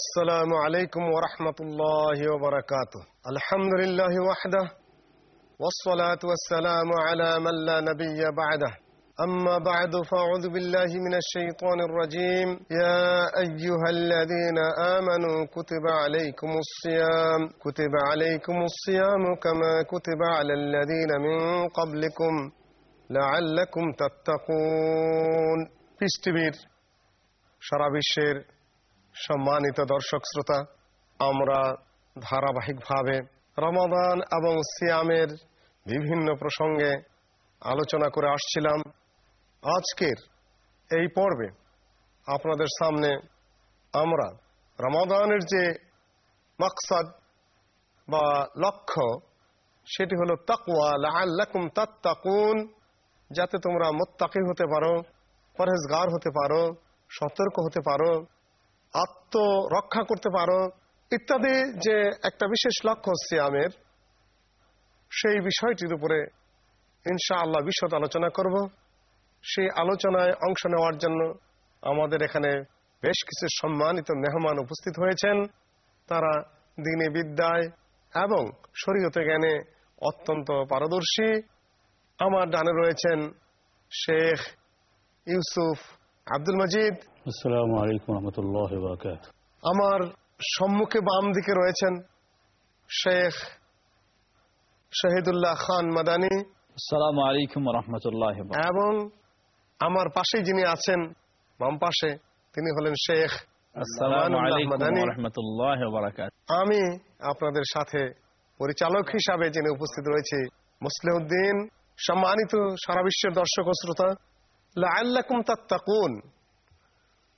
السلام عليكم ورحمة الله وبركاته الحمد لله وحده والصلاة والسلام على من لا نبي بعده أما بعد فأعوذ بالله من الشيطان الرجيم يا أيها الذين آمنوا كتب عليكم الصيام كتب عليكم الصيام كما كتب على الذين من قبلكم لعلكم تتقون পৃথিবীর সারা বিশ্বের সম্মানিত দর্শক শ্রোতা, আমরা ধারাবাহিকভাবে রমাদান এবং সিয়ামের বিভিন্ন প্রসঙ্গে আলোচনা করে আসছিলাম। আজকের এই পর্বে আপনাদের সামনে আমরা রমাদানের যে মাকসাদ বা লক্ষ্য, সেটি হলো তাকুয়া লাআল্লাকুম তাত্তাকুন, যাতে তোমরা মোত্তাকি হতে পারো, পরহেজগার হতে পারো, সতর্ক হতে পারো আত্মরক্ষা করতে পারো, ইত্যাদি যে একটা বিশেষ লক্ষ্য সিয়ামের, সেই বিষয়টির উপরে ইনশা আল্লাহ বিশদ আলোচনা করব। সেই আলোচনায় অংশ নেওয়ার জন্য আমাদের এখানে বেশ কিছু সম্মানিত মেহমান উপস্থিত হয়েছেন। তারা দিনে বিদ্যায় এবং শরীয়তে জ্ঞানে অত্যন্ত পারদর্শী। আমার ডানে রয়েছেন শেখ ইউসুফ আব্দুল মজিদ আসসালামু আলাইকুম রহমতুল্লাহ আমার সম্মুখে বাম দিকে রয়েছেন শেখ শহীদুল্লাহ খান মাদানী। আসসালামু আলাইকুম রহমতুল্লাহ এবং আমার পাশে যিনি আছেন বাম পাশে তিনি হলেন শেখ আসসালামু আমানুল্লাহ আলাইকুম মাদানী। রহমতুল্লাহ বারকাত আমি আপনাদের সাথে পরিচালক হিসাবে যিনি উপস্থিত রয়েছে মুসলিউদ্দিন সম্মানিত সারা বিশ্বের দর্শক ও শ্রোতা লাআল্লাকুম তাত্তাকুন।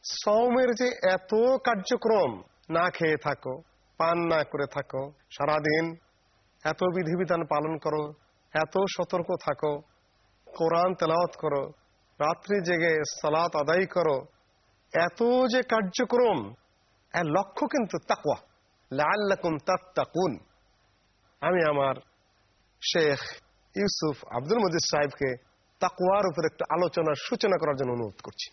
সৌমের যে এত কার্যক্রম, না খেয়ে থাকো, পান না করে থাকো, সারাদিন এত বিধিবিধান পালন করো, এত সতর্ক থাকো, কোরআন তেলাওয়াত করো, রাত্রি জেগে সালাত আদায় করো, এত যে কার্যক্রম, এর লক্ষ্য কিন্তু তাকওয়া। লাআল্লাকুম তাকুন আমি আমার শেখ ইউসুফ আব্দুল মজিদ সাহেবকে তাকওয়ার উপর একটা আলোচনার সূচনা করার জন্য অনুরোধ করছি।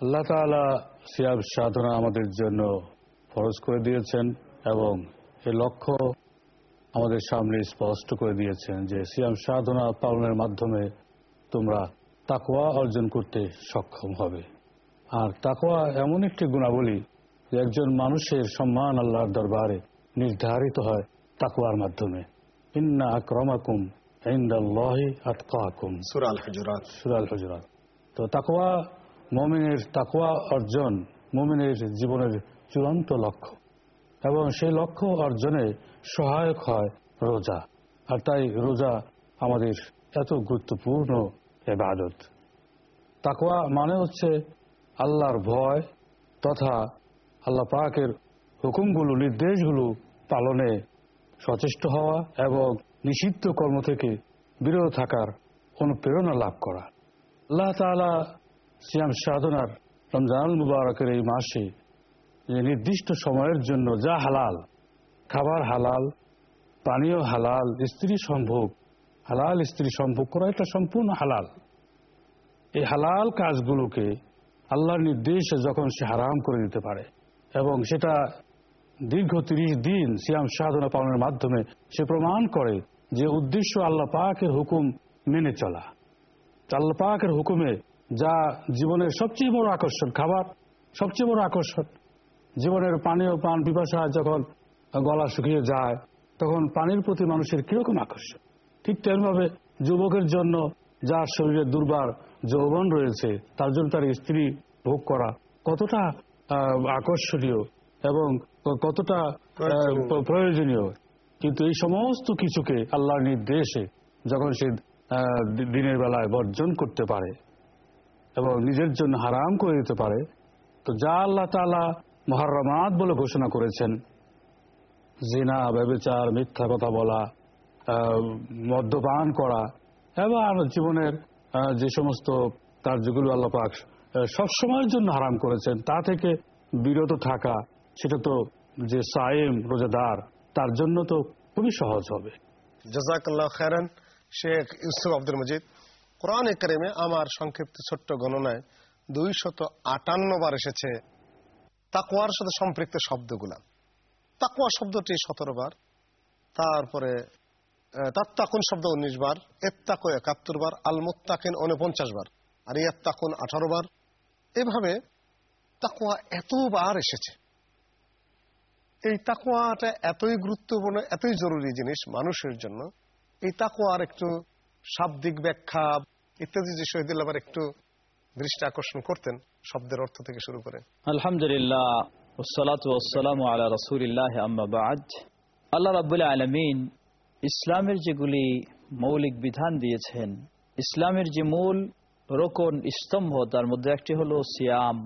আল্লাহ তাআলা সিয়াম সাধনা আমাদের জন্য ফরজ করে দিয়েছেন এবং এ লক্ষ্য আমাদের সামনে স্পষ্ট করে দিয়েছেন যে সিয়াম সাধনা পালনের মাধ্যমে তোমরা তাকোয়া অর্জন করতে সক্ষম হবে। আর তাকোয়া এমন একটি গুণাবলী যে একজন মানুষের সম্মান আল্লাহর দরবারে নির্ধারিত হয় তাকোয়ার মাধ্যমে। ইন্না আক্রমাকুম ইন্দাল্লাহি আতকাকুম। সুরা আল হুজুরাত সুরাল হজরাত তো তাকওয়া মমিনের তাকওয়া অর্জন মমিনের জীবনের চূড়ান্ত লক্ষ্য। এবং সেই লক্ষ্য অর্জনে সহায়ক হয় রোজা। আর তাই রোজা আমাদের এত গুরুত্বপূর্ণ এবাদত তাকওয়া মানে হচ্ছে আল্লাহর ভয় তথা আল্লাহ পাকের হুকুমগুলো, নির্দেশগুলো পালনে সচেষ্ট হওয়া এবং নিষিদ্ধ কর্ম থেকে বিরত থাকার অনুপ্রেরণা লাভ করা। আল্লাহ তাআলা সিয়াম সাধনার রমজানুল মুবারকের এই মাসে যে নির্দিষ্ট সময়ের জন্য যা হালাল, খাবার হালাল, পানীয় হালাল, স্ত্রী সম্ভোগ, হালাল স্ত্রী সম্ভোগ করা এটা সম্পূর্ণ হালাল। এই হালাল কাজগুলোকে আল্লাহর নির্দেশে যখন সে হারাম করে দিতে পারে এবং সেটা দীর্ঘ তিরিশ দিন সিয়াম সাধনা পালনের মাধ্যমে সে প্রমাণ করে যে উদ্দেশ্য আল্লাহ পাকের হুকুম মেনে চলা। আল্লাহ পাকের হুকুমে যা জীবনের সবচেয়ে বড় আকর্ষণ খাবার সবচেয়ে বড় আকর্ষণ। জীবনের পানীয় পান পিপাসা যখন গলা শুকিয়ে যায় তখন পানির প্রতি মানুষের কীরকম আকর্ষণ। ঠিক তেমনভাবে যুবকের জন্য যার শরীরে দুর্বার যৌবন রয়েছে তার জন্য তার স্ত্রী ভোগ করা কতটা আকর্ষণীয় এবং কতটা প্রয়োজনীয়। প্রয়োজনীয়। কিন্তু এই সমস্ত কিছুকে আল্লাহর নির্দেশে যখন সে দিনের বেলায় বর্জন করতে পারে এবং নিজের জন্য হারাম করে দিতে পারে, তো যা আল্লাহ তাআলা মহারমাত বলে ঘোষণা করেছেন, জিনা, ব্যবচার, মিথ্যা কথা বলা মদ্যপান করা এবং জীবনের যে সমস্ত কার্যগুলো আল্লাহ পাক সবসময়ের জন্য হারাম করেছেন, তা থেকে বিরত থাকা, সেটা তো যে সায়েম, রোজাদার, তার জন্য তো খুবই সহজ হবে। জাজাকাল্লাহ খায়রান, শেখ ইউসুফ আব্দুল মজিদ কোরআনে কারিমে আমার সংক্ষিপ্ত ছোট্ট গণনায় দুই শত আটান্ন বার এসেছে তাকুয়ার সাথে সম্পৃক্ত শব্দগুলা। তাকুয়া শব্দটি সতেরো বার, তারপরে তাত্তাকুন শব্দ উনিশ বার, এত্তাকু একাত্তর বার আল মুত্তাকিন উনপঞ্চাশ বার আর ইয়াত্তাকুন আঠারো বার। এভাবে তাকুয়া এতবার এসেছে। এই তাকুয়াটা এতই গুরুত্বপূর্ণ, এতই জরুরি জিনিস মানুষের জন্য। এই তাকুয়ার একটু শাব্দিক ব্যাখ্যা ইত্যাদি যে শহীদুল আবার একটু দৃষ্টি আকর্ষণ করতেন, শব্দের অর্থ থেকে শুরু করে। আলহামদুলিল্লাহ আলা রসুলিল্লাহ আম্মাবাদ আল্লাহ রাবুল আলমিন ইসলামের যেগুলি মৌলিক বিধান দিয়েছেন, ইসলামের যে মূল রোকন স্তম্ভ, তার মধ্যে একটি হলো সিয়াম,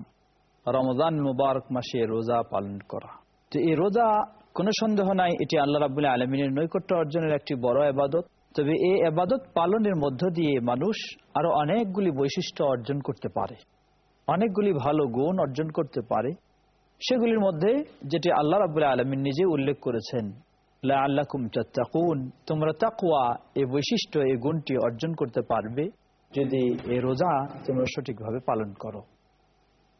রমজান মুবারক মাসে রোজা পালন করা। তো এই রোজা কোনো সন্দেহ নাই, এটি আল্লাহ রাবুল্লাহ আলমিনের নৈকট্য অর্জনের একটি বড় আবাদত তবে এ আবাদত পালনের মধ্য দিয়ে মানুষ আরও অনেকগুলি বৈশিষ্ট্য অর্জন করতে পারে। অনেকগুলি ভালো গুণ অর্জন করতে পারে। সেগুলির মধ্যে যেটি আল্লাহ রাবুল্লাহ আলমিন নিজে উল্লেখ করেছেন আল্লাহ তাকুন তোমরা তাকুয়া এই বৈশিষ্ট্য এই গুণটি অর্জন করতে পারবে যদি এই রোজা তোমরা সঠিকভাবে পালন করো।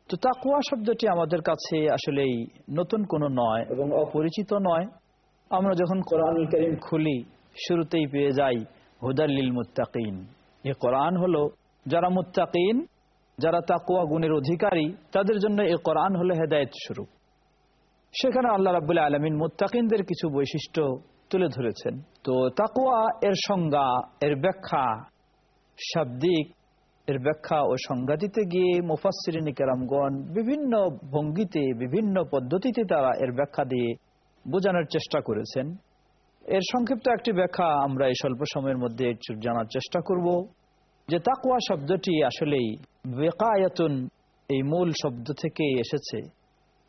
তো তাকুয়া শব্দটি আমাদের কাছে আসলেই নতুন কোনো নয় এবং অপরিচিত নয়। আমরা যখন কোরআন করিম খুলি শুরুতেই পেয়ে যাই হুদাল্লিল মুত্তাকিন। এ কোরআন হলো, যারা মুত্তাকিন, যারা তাকুয়া গুণের অধিকারী, তাদের জন্য এ কোরআন হলো হেদায়ত শুরু সেখানে আল্লাহ রাবুল্লাহ আলমিন মুত্তাকিনদের কিছু বৈশিষ্ট্য তুলে ধরেছেন। তো তাকুয়া এর সংজ্ঞা, এর ব্যাখ্যা শাব্দিক, এর ব্যাখ্যা ও সংজ্ঞা দিতে গিয়ে মুফাসিরিন কেরামগণ বিভিন্ন ভঙ্গিতে, বিভিন্ন পদ্ধতিতে তারা এর ব্যাখ্যা দিয়ে বোঝানোর চেষ্টা করেছেন। এর সংক্ষিপ্ত একটি ব্যাখ্যা আমরা এই স্বল্প সময়ের মধ্যে জানার চেষ্টা করব যে তাকুয়া শব্দটি আসলেই বেকায়াতুন এই মূল শব্দ থেকে এসেছে।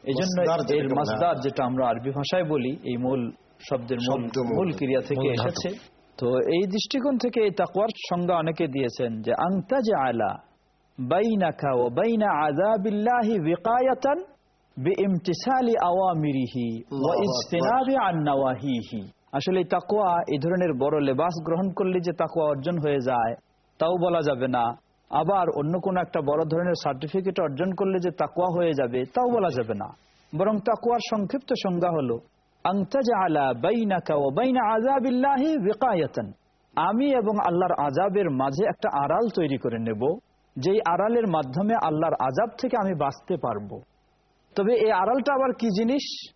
এই জন্য এর মাসদার যেটা আমরা আরবি ভাষায় বলি এই মূল শব্দের মূল ক্রিয়া থেকে এসেছে। তো এই দৃষ্টিকোণ থেকে এই তাকুয়ার সংজ্ঞা অনেকে দিয়েছেন যে আংতা যে আলা বাইনাকা ও বাইনা আজাবিল্লাহি বিকায়াতান বিইমতিসালি আওয়ামিরিহি ওয়া ইজতিনাবি আন নাওয়াহিহি। আসলে তাকুয়া এই ধরনের বড় লেবাস গ্রহণ করলে যে তাকুয়া অর্জন হয়ে যায়, তাও বলা যাবে না। আবার অন্য কোন একটা বড় ধরনের সার্টিফিকেট অর্জন করলে যে তাকুয়া হয়ে যাবে, তাও বলা যাবে না। বরং তাকুয়ার সংক্ষিপ্ত সংজ্ঞা হলো আমি এবং আল্লাহর আজাবের মাঝে একটা আড়াল তৈরি করে নেব, যেই আড়ালের মাধ্যমে আল্লাহর আজাব থেকে আমি বাঁচতে পারব। তবে এই আড়ালটা আবার কি জিনিস?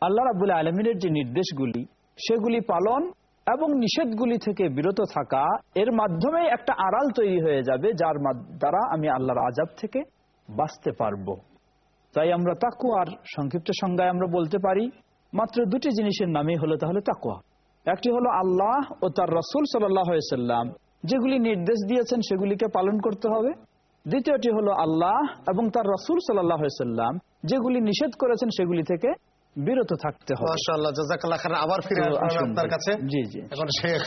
আল্লাহ রাবুল আলমিনের যে নির্দেশগুলি, সেগুলি পালন এবং নিষেধগুলি থেকে বিরত থাকা, এর মাধ্যমে একটা আড়াল তৈরি হয়ে যাবে, যার দ্বারা আমি আল্লাহর আজাব থেকে বাঁচতে পারব। তাই আমরা তাকুয়ার সংক্ষিপ্ত সংজ্ঞায় আমরা বলতে পারি, মাত্র দুটি জিনিসের নামই হলো তাহলে তাকুয়া একটি হলো আল্লাহ ও তার রসুল সাল্লাম যেগুলি নির্দেশ দিয়েছেন সেগুলিকে পালন করতে হবে। দ্বিতীয়টি হলো আল্লাহ এবং তার রসুল সাল্লাম যেগুলি নিষেধ করেছেন সেগুলি থেকে বিরত থাকতে হবে আবার ফিরে আপনার কাছে জি জি এখন শেখ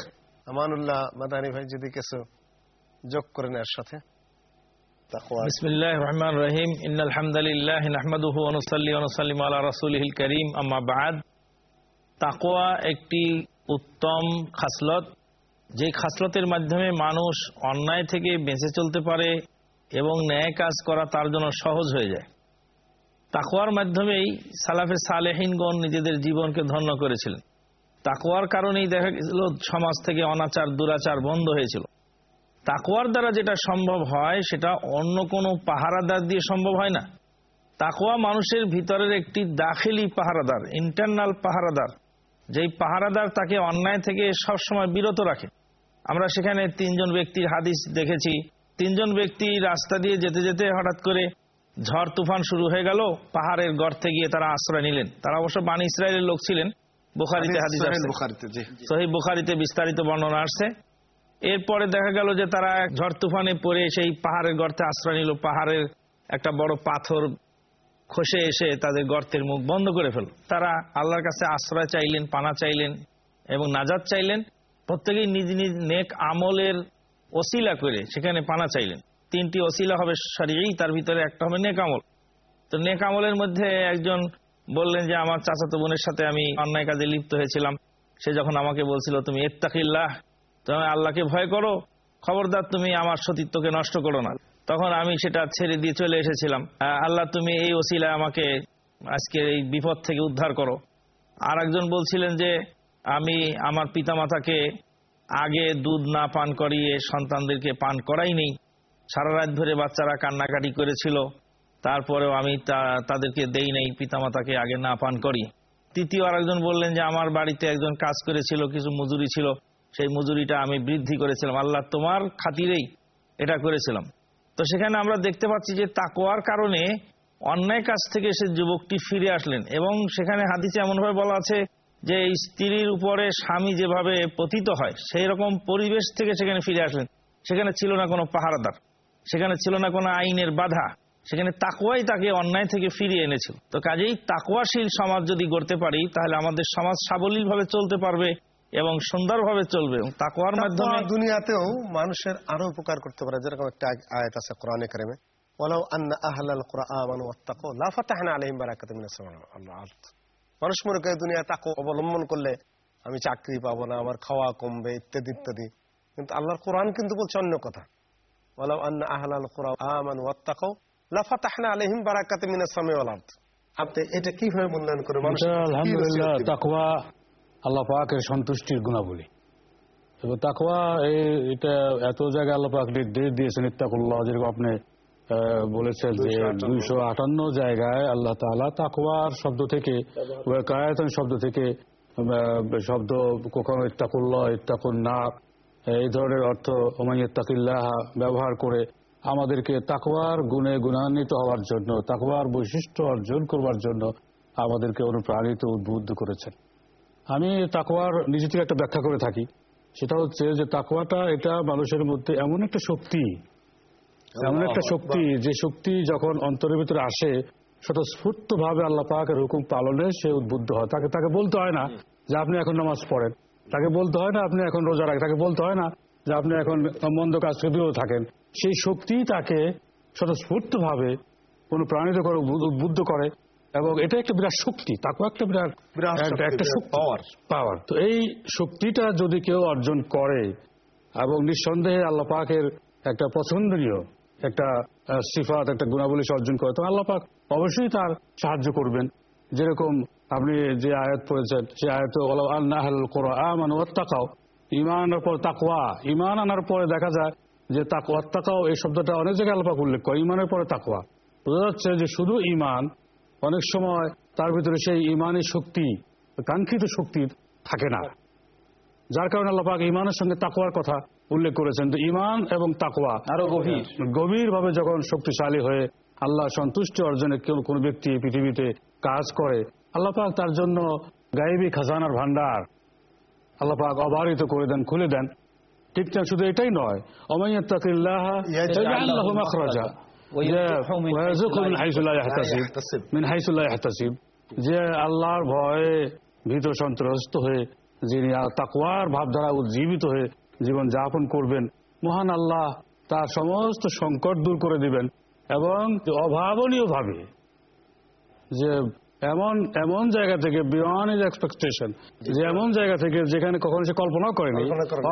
আমানুল্লাহ মাদানী ভাই যদি কিছু যোগ করেন এর সাথে بسم الله الرحمن الرحيم إن الحمد لله نحمده ونصلي ونسلم على رسوله الكريم أما بعد তাকওয়া একটি উত্তম খাসলত যে খাসলতের মাধ্যমে মানুষ অন্যায় থেকে বেঁচে চলতে পারে এবং ন্যায় কাজ করা তার জন্য সহজ হয়ে যায়। তাকওয়ার মাধ্যমেই সালাফে সালেহিনগণ নিজেদের জীবনকে ধন্য করেছিলেন। তাকওয়ার কারণেই দেখা গেছিল, সমাজ থেকে অনাচার, দুরাচার বন্ধ হয়েছিল। তাকোয়ার দ্বারা যেটা সম্ভব হয়, সেটা অন্য কোনো পাহারাদার দিয়ে সম্ভব হয় না। তাকোয়া মানুষের ভিতরের একটি দাখিলি পাহারাদার ইন্টারনাল পাহারাদার। যেই পাহারাদার তাকে অন্যায় থেকে সবসময় বিরত রাখে। আমরা সেখানে তিনজন ব্যক্তির হাদিস দেখেছি। তিনজন ব্যক্তি রাস্তা দিয়ে যেতে যেতে হঠাৎ করে ঝড় তুফান শুরু হয়ে গেল পাহাড়ের গর্তে গিয়ে তারা আশ্রয় নিলেন। তারা অবশ্য বাণী ইসরায়েলের লোক ছিলেন। বুখারিতে হাদিস সহি বুখারিতে বিস্তারিত বর্ণনা আসছে। এরপরে দেখা গেল যে তারা ঝড় তুফানে পড়ে সেই পাহাড়ের গর্তে আশ্রয় নিল। পাহাড়ের একটা বড় পাথর খসে এসে তাদের গর্তের মুখ বন্ধ করে ফেল তারা আল্লাহর কাছে আশ্রয় চাইলেন পানা চাইলেন এবং নাজাদ চাইলেন। প্রত্যেকেই নিজ নিজ নেক আমলের অশিলা করে সেখানে পানা চাইলেন। তিনটি অসিলা হবে সারিয়েই তার ভিতরে একটা হবে নেকামল। তো নেক আমলের মধ্যে একজন বললেন যে, আমার চাচাতো বোনের সাথে আমি অন্যায় কাজে লিপ্ত হয়েছিলাম। সে যখন আমাকে বলছিল, তুমি এত্তাকিল্লাহ, তুমি আল্লাহকে ভয় করো, খবরদার তুমি আমার সতীত্বকে নষ্ট করো না। তখন আমি সেটা ছেড়ে দিয়ে চলে এসেছিলাম। আল্লাহ, তুমি এই ওসিলায় আমাকে আজকের এই বিপদ থেকে উদ্ধার করো। আর একজন বলছিলেন যে, আমি আমার পিতামাতাকে আগে দুধ না পান করিয়ে সন্তানদেরকে পান করাই নেই সারা রাত ধরে বাচ্চারা কান্নাকাটি করেছিল। তারপরেও আমি তাদেরকে দেই নেই, পিতামাতাকে আগে না পান করি। তৃতীয় আরেকজন বললেন যে, আমার বাড়িতে একজন কাজ করেছিল, কিছু মজুরি ছিল। সেই মজুরিটা আমি বৃদ্ধি করেছিলাম। আল্লাহ তোমার খাতিরেই এটা করেছিলাম। তো সেখানে আমরা দেখতে পাচ্ছি যে তাকোয়ার কারণে অন্যায় কাজ থেকে সে যুবকটি ফিরে আসলেন এবং সেখানে হাদিসে এমনভাবে বলা আছে যে স্ত্রীর উপরে স্বামী যেভাবে পতিত হয় সেই রকম পরিবেশ থেকে সেখানে ফিরে আসলেন। সেখানে ছিল না কোনো পাহারাদার সেখানে ছিল না কোনো আইনের বাধা সেখানে তাকুয়াই তাকে অন্যায় থেকে ফিরিয়ে এনেছিল। তো কাজেই তাকুয়াশীল সমাজ যদি গড়তে পারি তাহলে আমাদের সমাজ সাবলীল ভাবে চলতে পারবে এবং সুন্দরভাবে চলবে এবং তাকুয়ার মাধ্যমে দুনিয়াতেও মানুষের আরও উপকার করতে পারে যেরকম একটা আয়াত আছে কোরআনে কারিমে ওয়ালাউ আন্না আহলাল কুরআন ওয়াত্তাকু লা ফাতাহনা আলাইহিম বারাকাতাম মিনাস ওয়াল আরদ। মানুষ মনে করে দুনিয়া তাকু অবলম্বন করলে আমি চাকরি পাবো না আমার খাওয়া কমবে ইত্যাদি ইত্যাদি। কিন্তু আল্লাহর কোরআন কিন্তু বলছে অন্য কথা। আন্না আহলাল কুরআন ওয়াত্তাকু লা ফাতাহনা আলাইহিম বারাকাতাম মিনাস সামাই ওয়াল আরদ। আপনি এটা কীভাবে মূল্যায়ন করে মানুষ এটা আলহামদুলিল্লাহ তাকওয়া আল্লাহ পাকের সন্তুষ্টির গুণাবলী। এবং তাকওয়া এটা এত জায়গায় আল্লাহ পাক নির্দেশ দিয়েছেন ইত্তাকুল্লাহ যেরকম আপনি আহ, বলেছেন যে 258 দুইশো আটান্ন জায়গায় আল্লাহ তাআলা তাকওয়ার শব্দ থেকে কায়াতন শব্দ থেকে শব্দ কখনো ইত্তাকুল্লাহ ইত্তাকুন না এই ধরনের অর্থ ওমাইয়াত্তাকিল্লাহ ব্যবহার করে আমাদেরকে তাকওয়ার গুণে গুণান্বিত হওয়ার জন্য তাকওয়ার বৈশিষ্ট্য অর্জন করবার জন্য আমাদেরকে অনুপ্রাণিত উদ্বুদ্ধ করেছেন। আমি তাকওয়ার নিজে থেকে একটা ব্যাখ্যা করে থাকি। সেটা হচ্ছে যে তাকওয়াটা এটা মানুষের মধ্যে এমন একটা শক্তি এমন একটা শক্তি যে শক্তি যখন অন্তরের ভিতরে আসে স্বতঃস্ফূর্ত ভাবে আল্লাহ পাকের হুকুম পালনে সে উদ্বুদ্ধ হয়। তাকে তাকে বলতে হয় না যে আপনি এখন নামাজ পড়েন। তাকে বলতে হয় না আপনি এখন রোজা রাখেন। তাকে বলতে হয় না যে আপনি এখন মন্দ কাজ থেকে বিরত থাকেন। সেই শক্তি তাকে স্বতঃস্ফূর্ত ভাবে অনুপ্রাণিত করে উদ্বুদ্ধ- করে এবং এটা একটা বিরাট শক্তি। তাকেও একটা বিরাট একটা- power। পাওয়ার তো এই শক্তিটা যদি কেউ অর্জন করে এবং নিঃসন্দেহে আল্লাহ পাকের একটা পছন্দনীয় একটা সিফাত, একটা গুণাবলী অর্জন করে। তো আল্লাহ পাক অবশ্যই তার সাহায্য করবেন। যেরকম আপনি যে আয়াত পড়েছেন, সে আয়াত আমান ওয়াত্তাকাও ইমান আনার পর তাকওয়া। ইমান আনার পরে দেখা যায় যে তাকওয়া তাকাও এই শব্দটা অনেক জায়গায় আল্লাহ পাক উল্লেখ করে ইমানের পরে তাকওয়া। বোঝা যাচ্ছে যে শুধু ইমান অনেক সময় তার ভিতরে সেই ইমানের শক্তি, কাঙ্ক্ষিত শক্তি থাকে না। যার কারণে আল্লাহ পাক ইমানের সঙ্গে তাকওয়ার কথা উল্লেখ করেছেন তো ইমান এবং তাকওয়া আরও গভীর। গভীর ভাবে যখন শক্তিশালী হয়ে আল্লাহ সন্তুষ্টি অর্জনে কেউ কোন ব্যক্তি এই পৃথিবীতে কাজ করে আল্লাহ পাক তার জন্য গায়েবী খাজানার ভান্ডার আল্লাহ পাক অবারিত করে দেন খুলে দেন। ঠিক না শুধু এটাই নয় যে আল্লাহর ভয়ে ভীত সন্ত্রস্ত হয়ে যিনি তাকওয়ার ভাবধারা উজ্জীবিত হয়ে জীবন যাপন করবেন মহান আল্লাহ তার সমস্ত সংকট দূর করে দিবেন এবং অভাবনীয় ভাবে যে এমন এমন জায়গা থেকে বিয়ন্ড ইজ এক্সপেকটেশন যে এমন জায়গা থেকে যেখানে কখনো সে কল্পনা করেনি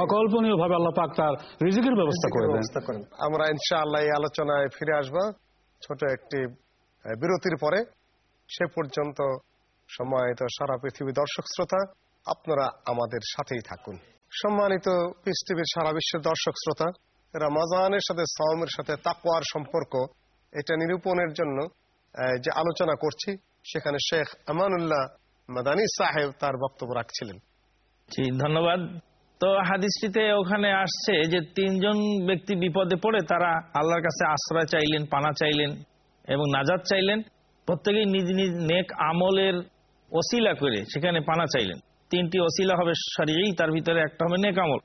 অকল্পনীয় ভাবে আল্লাহ পাক তার রিজিকের ব্যবস্থা করে দেন। আমরা ইনশাআল্লাহ এই আলোচনায় ফিরে আসব। ছোট একটি বিরতির পরে সে পর্যন্ত সম্মানিত সারা পৃথিবী দর্শক শ্রোতা আপনারা আমাদের সাথেই থাকুন। সম্মানিত টিভির সারা বিশ্বের দর্শক শ্রোতা, রামাজানের সাথে সাওমের সাথে তাকওয়ার সম্পর্ক, এটা নিরূপণের জন্য যে আলোচনা করছি, সেখানে শেখ আমানুল্লাহ মাদানী সাহেব তার বক্তব্য রাখছিলেন। জি, ধন্যবাদ। তো হাদিসটিতে ওখানে আসছে যে তিনজন ব্যক্তি বিপদে পড়ে, তারা আল্লাহর কাছে আশ্রয় চাইলেন, পানা চাইলেন এবং নাজাদ চাইলেন। প্রত্যেকেই নিজ নিজ নেক আমলের ওসিলা করে সেখানে পানা চাইলেন। তিনটি অসিলা হবে সরিয়েই তার ভিতরে একটা হবে নেক আমল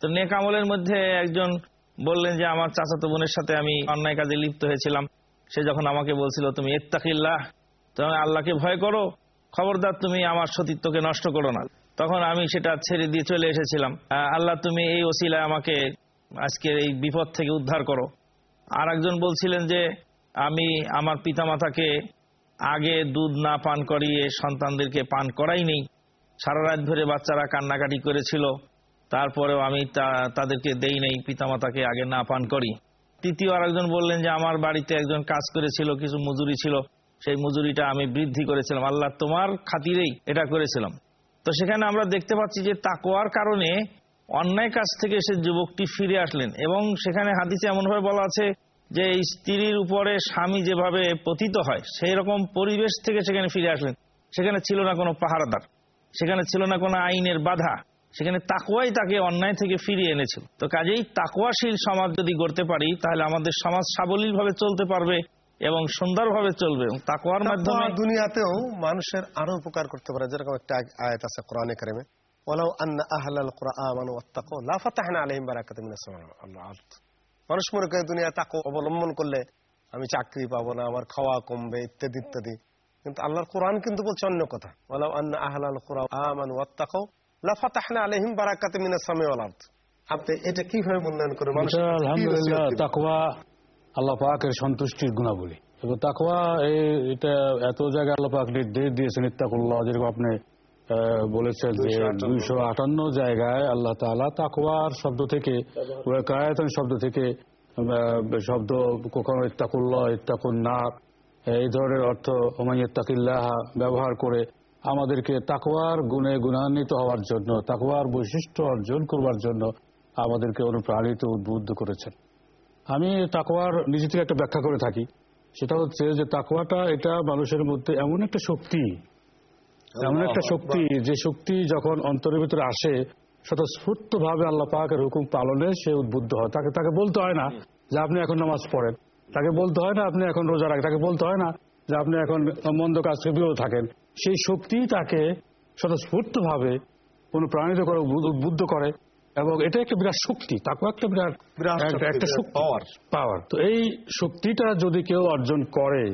তো নেক আমলের মধ্যে একজন বললেন যে, আমার চাচাতো বোনের সাথে আমি অন্যায় কাজে লিপ্ত হয়েছিলাম। সে যখন আমাকে বলছিল, তুমি এত্তাকিল্লাহ, তুমি আল্লাহকে ভয় করো, খবরদার তুমি আমার সতীত্বকে নষ্ট করো না। তখন আমি সেটা ছেড়ে দিয়ে চলে এসেছিলাম। আল্লাহ, তুমি এই ওসিলায় আমাকে আজকের এই বিপদ থেকে উদ্ধার করো। আর একজন বলছিলেন যে, আমি আমার পিতামাতাকে আগে দুধ না পান করিয়ে সন্তানদেরকে পান করাই নেই সারা রাত ধরে বাচ্চারা কান্নাকাটি করেছিল। তারপরেও আমি তাদেরকে দেই নেই, পিতামাতাকে আগে না পান করি। তৃতীয় আরেকজন বললেন যে, আমার বাড়িতে একজন কাজ করেছিল, কিছু মজুরি ছিল। সেই মজুরিটা আমি বৃদ্ধি করেছিলাম। আল্লাহ তোমার খাতিরেই এটা করেছিলাম। তো সেখানে আমরা দেখতে পাচ্ছি যে তাকোয়ার কারণে অন্যায় কাজ থেকে সে যুবকটি ফিরে আসলেন এবং সেখানে হাদিসে এমনভাবে বলা আছে যে স্ত্রীর উপরে স্বামী যেভাবে পতিত হয়, সেই রকম পরিবেশ থেকে সেখানে ফিরে আসলেন। সেখানে ছিল না কোনো পাহারাদার। সেখানে ছিল না কোনো আইনের বাধা। সেখানে তাকুয়াই তাকে অন্যায় থেকে ফিরিয়ে এনেছিল। তো কাজেই তাকুয়াশীল সমাজ যদি গড়তে পারি তাহলে আমাদের সমাজ সাবলীল ভাবে চলতে পারবে এবং সুন্দরভাবে চলবে তাকুয়ার মাধ্যমে দুনিয়াতেও মানুষের আরও উপকার করতে পারে। যেরকম একটা আয়াত আছে কোরআনে কারিমে ওয়ালাউ আন্না আহলাল কুরআন আমানু ওয়াত্তাকু লা ফাতাহনা আলাইহিম বারাকাতাম মিনাস আরদ। মানুষ মনে করে দুনিয়া তাকু অবলম্বন করলে আমি চাকরি পাবো না আমার খাওয়া কমবে ইত্যাদি ইত্যাদি। কিন্তু আল্লাহর কোরআন কিন্তু বলছে অন্য কথা। আন্না আহলাল কুরআন আমানু আলাইহিম বারাকাতাম মিনাস সামাই ওয়াল আরদ। আপনি এটা কীভাবে মূল্যায়ন করে মানুষ আলহামদুলিল্লাহ তাকওয়া আল্লাহ পাকের সন্তুষ্টির গুণাবলী। এবং তাকওয়া এটা এত জায়গায় আল্লাহ পাক নির্দেশ দিয়েছেন ইত্তাকুল্লাহ যেরকম আপনি বলেছেন যে দুইশো আটান্ন। জায়গায় আল্লাহ তাআলা তাকওয়ার শব্দ থেকে কায়াতন শব্দ থেকে শব্দ কখনো ইত্তাকুল্লাহ ইত্তাকুন নার এই ধরনের অর্থ ওমাইয়াত্তাকিল্লাহ ব্যবহার করে আমাদেরকে তাকওয়ার গুণে গুণান্বিত হওয়ার জন্য তাকওয়ার বৈশিষ্ট্য অর্জন করবার জন্য আমাদেরকে অনুপ্রাণিত উদ্বুদ্ধ করেছেন। আমি তাকওয়ার নিজে থেকে একটা ব্যাখ্যা করে থাকি। সেটা হচ্ছে যে তাকওয়াটা এটা মানুষের মধ্যে এমন একটা শক্তি এমন একটা শক্তি যে শক্তি যখন অন্তরের ভিতরে আসে স্বতঃস্ফূর্ত ভাবে আল্লাহ পাকের হুকুম পালনে সে উদ্বুদ্ধ হয়। তাকে তাকে বলতে হয় না যে আপনি এখন নামাজ পড়েন। তাকে বলতে হয় না আপনি এখন রোজা রাখেন। তাকে বলতে হয় না যে আপনি এখন মন্দ কাজ থেকে বিরত থাকেন। সেই শক্তি তাকে স্বতঃস্ফূর্ত ভাবে অনুপ্রাণিত করে উদ্বুদ্ধ করে এবং এটা একটা বিরাট শক্তি তাকে একটা বিরাট একটা- power। পাওয়ার তো এই শক্তিটা যদি কেউ অর্জন করে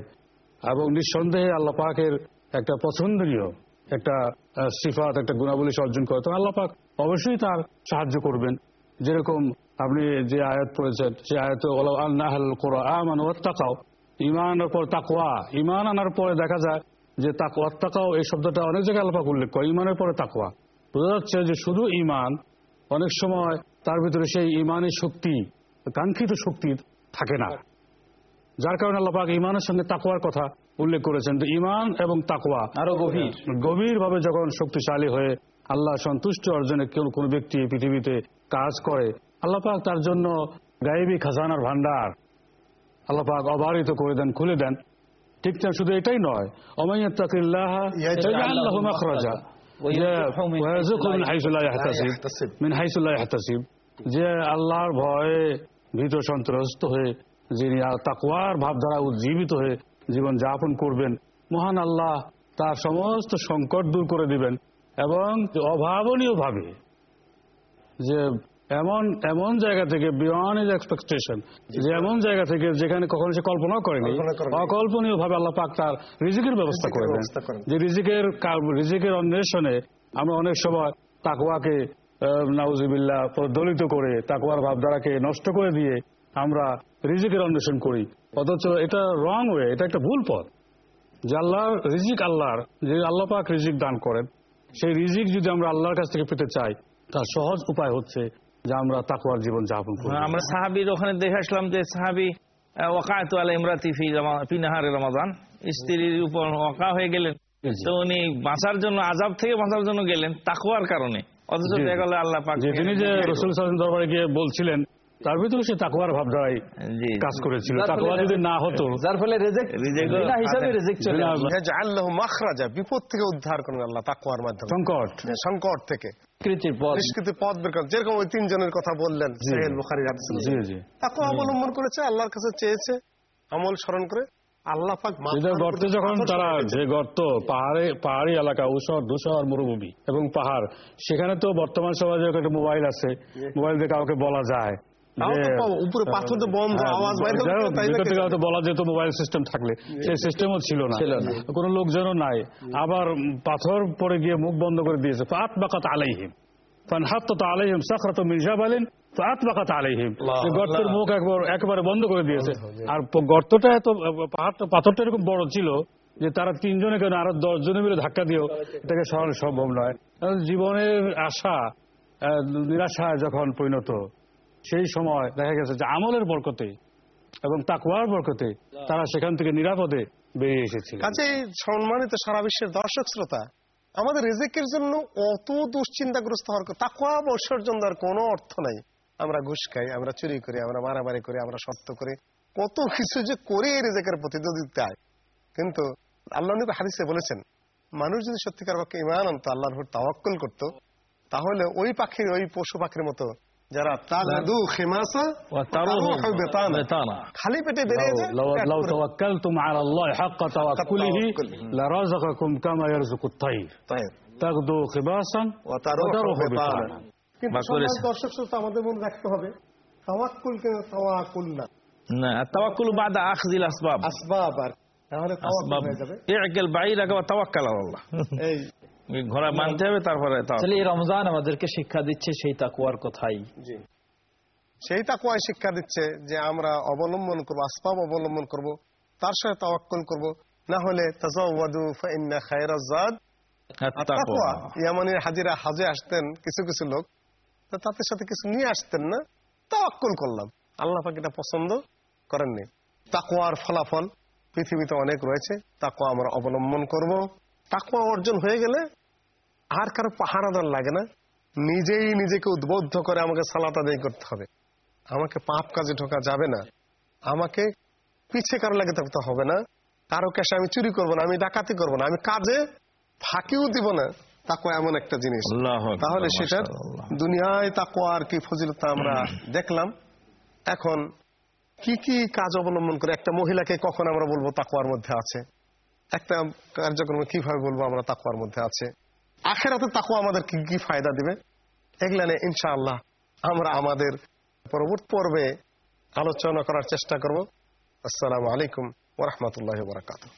এবং নিঃসন্দেহে আল্লাহ পাকের একটা পছন্দনীয় একটা সিফাত একটা গুণাবলী অর্জন করে তো আল্লাহ পাক অবশ্যই তার সাহায্য করবেন। যেরকম আপনি যে আয়াত পড়েছেন সে আয়াত ইমানের পর তাকওয়া। ইমান আনার পরে দেখা যায় যে তাকওয়া তাকাও এই শব্দটা অনেক জায়গায় আল্লাহ উল্লেখ করে ইমানের পরে তাকওয়া। বোঝা যাচ্ছে যে শুধু ইমান অনেক সময় তার ভিতরে সেই ইমানের শক্তি কাঙ্ক্ষিত শক্তি থাকে না। যার কারণে আল্লাহ পাক ইমানের সঙ্গে তাকওয়ার কথা উল্লেখ করেছেন তো ইমান এবং তাকওয়া আরও গভীর। গভীর ভাবে যখন শক্তিশালী হয়ে আল্লাহ সন্তুষ্টি অর্জনে কেউ কোনো ব্যক্তি পৃথিবীতে কাজ করে আল্লাহ পাক তার জন্য গায়েবী খাজানার ভান্ডার আল্লাহ পাক অবারিত করে দেন খুলে দেন। ঠিক না শুধু এটাই নয় যে আল্লাহর ভয়ে ভীত সন্ত্রস্ত হয়ে যিনি তাকওয়ার ভাবধারা উজ্জীবিত হয়ে জীবন যাপন করবেন মহান আল্লাহ তার সমস্ত সংকট দূর করে দিবেন এবং অভাবনীয় ভাবে যে এমন এমন জায়গা থেকে বিয়ন্ড ইজ এক্সপেকটেশন যে এমন জায়গা থেকে যেখানে কখনো সে কল্পনা করেনি। অকল্পনীয় ভাবে আল্লাহ পাক তার রিজিকের ব্যবস্থা করে দেন। যে রিজিকের রিজিকের অন্বেষণে আমরা অনেক সময় তাকওয়াকে নাউজিবিল্লাহ দলিত করে তাকওয়ার ভাবধারাকে নষ্ট করে দিয়ে আমরা রিজিকের অন্বেষণ করি। অথচ এটা রং ওয়ে এটা একটা ভুল পথ। যে আল্লাহর রিজিক আল্লাহর যে আল্লাহ পাক রিজিক দান করেন সেই রিজিক যদি আমরা আল্লাহর কাছ থেকে পেতে চাই তার সহজ উপায় হচ্ছে যে আমরা তাকুয়ার জীবন যাপন করি আমরা সাহাবির ওখানে দেখে আসলাম যে সাহাবি ওকায়ত আল ইমরাতি ফি পিনাহারে রমাদান। স্ত্রীর উপর ওকা হয়ে গেলেন। তো উনি বাঁচার জন্য আজাব থেকে বাঁচার জন্য গেলেন তাকুয়ার কারণে। অথচ আল্লাহ পাক যে তিনি যে রসুল দরবারে গিয়ে বলছিলেন তার ভিতরে সে তাকওয়ার ভাবধারাই জি। কাজ করেছিল। তাকওয়া যদি না হতো। যার ফলে মাখরাজা বিপদ থেকে উদ্ধার করেন আল্লাহ তাকওয়ার মাধ্যমে। সংকট। সংকট থেকে। যেরকম ওই তিনজনের কথা বললেন জি। সাহেল বুখারীর হাদিস। জি জি। তাকওয়া অবলম্বন করেছে আল্লাহর কাছে চেয়েছে আমল স্মরণ করে। আল্লাহ পাক গর্তে যখন তারা যে গর্ত পাহাড়ে পাহাড়ি এলাকা উষর ধূসর মরুভূমি এবং পাহাড় সেখানে তো বর্তমান সমাজে একটা মোবাইল আছে। মোবাইল দিয়ে কাউকে বলা যায়। উপরে পাথর তো বন্ধ, আওয়াজ বাইরে যাই হোক, হচ্ছে, তাই না ভিতর থেকে বলা যেত মোবাইল সিস্টেম থাকলে। সেই সিস্টেমও ছিল না। কোনো লোকজনও নাই। আবার পাথর গিয়ে মুখ বন্ধ করে দিয়েছে। ফাত বাকাত আলাইহিম। ফানহাত্তাত আলাইহিম সাখরাতু মিন জাবালিন আলাইহিম। গর্তের মুখ একবার একেবারে বন্ধ করে দিয়েছে। আর গর্তটা এত পাহাড়টা পাথরটা এরকম বড় ছিল যে তারা তিনজনে কেন আরও দশ জনে মিলে ধাক্কা দিয়েও এটাকে সরানো সম্ভব নয়। জীবনের আশা নিরাশায় যখন পরিণত সেই সময় দেখা গেছে যে আমলের বরকতে এবং তাকওয়ার বরকতে তারা সেখান থেকে নিরাপদে বেরিয়ে এসেছিল। কাজে সম্মানিত সারা বিশ্বের দর্শক শ্রোতা, আমাদের রিজিকের জন্য অত দুশ্চিন্তাগ্রস্ত হওয়ার তাকুয়া বৈসর্জন দেওয়ার কোনো অর্থ নাই। আমরা ঘুষ খাই, আমরা চুরি করি, আমরা মারামারি করি, আমরা সত্য করি। কত কিছু যে করে এই রিজিকের প্রতিদ্বন্দ্বিতা দেয়। কিন্তু আল্লাহ নবী হাদিসে বলেছেন, মানুষ যদি সত্যিকার পক্ষে ইমান আনতো, আল্লাহর তাওয়াক্কুল করত, তাহলে ওই পাখির, ওই পশু পাখির মতো যারা তাগাদু খেমাসা وتروه বেতানা بطانا খালি পেটে বেরিয়ে لو, যায় لو, পেট لو ভরে। توكلتم على الله حق توكله توكله. لرزقكم كما يرزق الطير طيب. تغدو خباسا وتروح وتروح بطانا। بطانا কিন্তু বা করেছে। সম্মানিত দর্শক শ্রোতা আমাদের মনে রাখতে হবে তাওয়াক্কুল কিন্তু তাওয়াক্কুল না না التوكل بعد اخذ الاسباب আসবাব আর তাহলে তাওয়াক্কুল اسباب হয়ে যাবে اعقل بعيرك وتوكل على الله এই ঘোড়া মানে মানতে হবে তারপরে তাহলে রমজান আমাদেরকে শিক্ষা দিচ্ছে সেই তাকুয়ার কথাই। সেই তাকুয়ায় শিক্ষা দিচ্ছে যে আমরা অবলম্বন করব আসবাব অবলম্বন করব তার সাথে তাওয়াক্কল করব। না হলে তাজাওয়াদু ফা ইন্না খায়রাজ জাদ তাকওয়া ইয়ামানের হাজিরা হাজে আসতেন কিছু কিছু লোক তাদের সাথে কিছু নিয়ে আসতেন না তাওয়াক্কুল করলাম। আল্লাহ পাক এটা পছন্দ করেননি। তাকুয়ার ফলাফল পৃথিবীতে অনেক রয়েছে তাকুয়া আমরা অবলম্বন করব। তাকওয়া অর্জন হয়ে গেলে আর কারও পাহারাদার লাগে না। নিজেই নিজেকে উদ্বুদ্ধ করে আমাকে সালাত আদায় করতে হবে। আমাকে পাপ কাজে ঢোকা যাবে না। আমাকে পিছে কারও লাগে থাকতে হবে না। কারও ক্যাশে আমি চুরি করব না আমি ডাকাতি করব না আমি কাজে ফাঁকিও দিব না। তাকুয়া এমন একটা জিনিস। তাহলে সেটার দুনিয়ায় তাকুয়া আর কি ফজিলতা আমরা দেখলাম। এখন কি কি কাজ অবলম্বন করে একটা মহিলাকে কখন আমরা বলব তাকুয়ার মধ্যে আছে? একটা কার্যক্রম কীভাবে বলব আমরা তাকুয়ার মধ্যে আছে। আখেরাতে তাকুয়া আমাদের কি কি ফায়দা দিবে? এগুলা নিয়ে ইনশাআল্লাহ, আমরা আমাদের পরবর্তী পর্বে আলোচনা করার চেষ্টা করব। আসসালামু আলাইকুম ওরহমতুল্লাহ বরাকাতুহ।